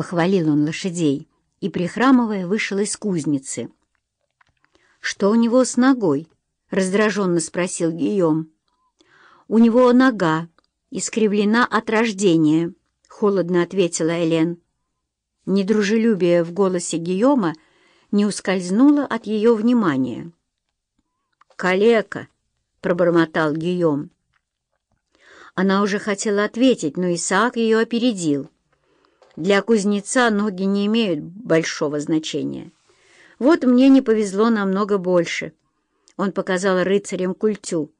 Похвалил он лошадей и, прихрамывая, вышел из кузницы. «Что у него с ногой?» — раздраженно спросил Гийом. «У него нога искривлена от рождения», — холодно ответила Элен. Недружелюбие в голосе Гийома не ускользнуло от ее внимания. «Калека!» — пробормотал Гийом. Она уже хотела ответить, но Исаак ее опередил. Для кузнеца ноги не имеют большого значения. Вот мне не повезло намного больше. Он показал рыцарям культю.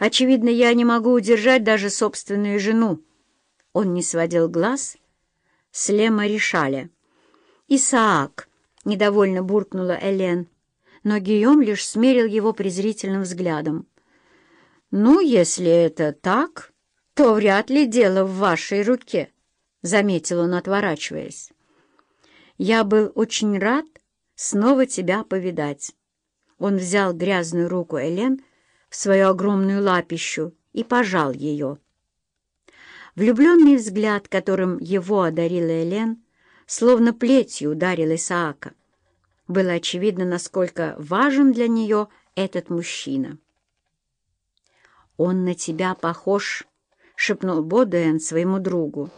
Очевидно, я не могу удержать даже собственную жену. Он не сводил глаз с Лема Ришаля. «Исаак!» — недовольно буркнула Элен, но Гийом лишь смерил его презрительным взглядом. «Ну, если это так, то вряд ли дело в вашей руке», — заметил он, отворачиваясь. «Я был очень рад снова тебя повидать». Он взял грязную руку Элен в свою огромную лапищу и пожал ее. Влюбленный взгляд, которым его одарила Элен, словно плетью ударил Исаака. Было очевидно, насколько важен для нее этот мужчина. «Он на тебя похож», — шепнул Бодуэн своему другу.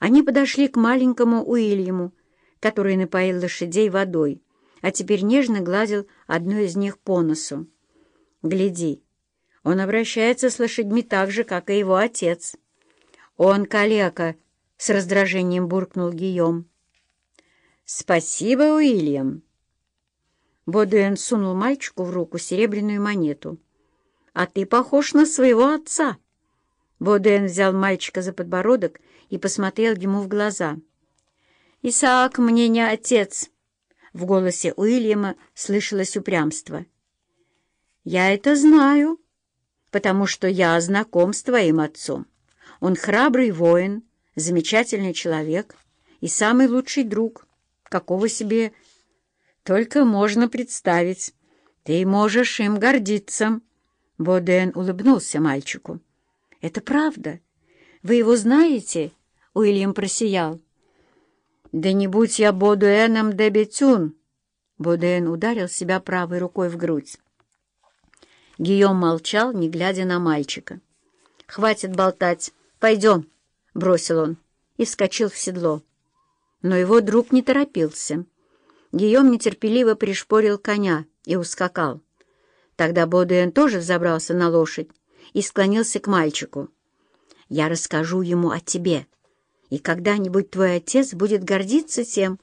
Они подошли к маленькому Уильяму, который напоил лошадей водой, а теперь нежно гладил одну из них по носу. «Гляди, он обращается с лошадьми так же, как и его отец». «Он калека!» — с раздражением буркнул Гийом. «Спасибо, Уильям!» Бодуэн сунул мальчику в руку серебряную монету. «А ты похож на своего отца!» Бодуэн взял мальчика за подбородок и посмотрел ему в глаза. «Исаак мне не отец!» В голосе Уильяма слышалось упрямство. «Я это знаю, потому что я знаком с твоим отцом. Он храбрый воин, замечательный человек и самый лучший друг, какого себе только можно представить. Ты можешь им гордиться». Боден улыбнулся мальчику. «Это правда? Вы его знаете?» — Уильям просиял. «Да не будь я Бодуэном де Бетюн!» Бодуэн ударил себя правой рукой в грудь. Гийом молчал, не глядя на мальчика. «Хватит болтать!» «Пойдем», — бросил он и вскочил в седло. Но его друг не торопился. Гийом нетерпеливо пришпорил коня и ускакал. Тогда Бодуэн тоже взобрался на лошадь и склонился к мальчику. «Я расскажу ему о тебе, и когда-нибудь твой отец будет гордиться тем,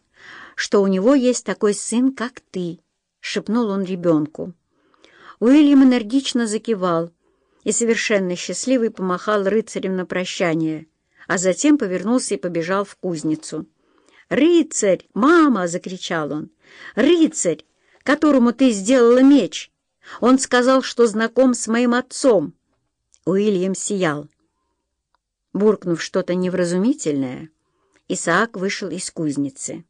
что у него есть такой сын, как ты», — шепнул он ребенку. Уильям энергично закивал, и совершенно счастливый помахал рыцарем на прощание, а затем повернулся и побежал в кузницу. «Рыцарь! Мама!» — закричал он. «Рыцарь, которому ты сделала меч! Он сказал, что знаком с моим отцом!» Уильям сиял. Буркнув что-то невразумительное, Исаак вышел из кузницы.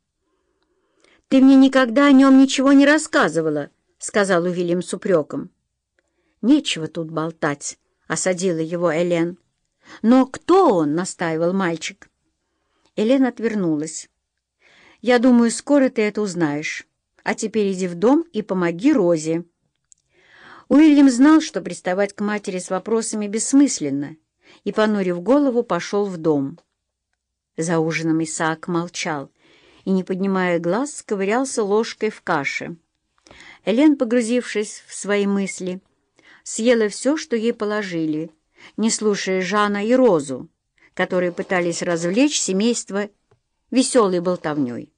«Ты мне никогда о нем ничего не рассказывала», — сказал Уильям с упреком. «Нечего тут болтать», — осадила его Элен. «Но кто он?» — настаивал мальчик. Элен отвернулась. «Я думаю, скоро ты это узнаешь. А теперь иди в дом и помоги Розе». Уильям знал, что приставать к матери с вопросами бессмысленно, и, понурив голову, пошел в дом. За ужином Исаак молчал и, не поднимая глаз, ковырялся ложкой в каше. Элен, погрузившись в свои мысли, съела все, что ей положили, не слушая Жана и Розу, которые пытались развлечь семейство веселой болтовней.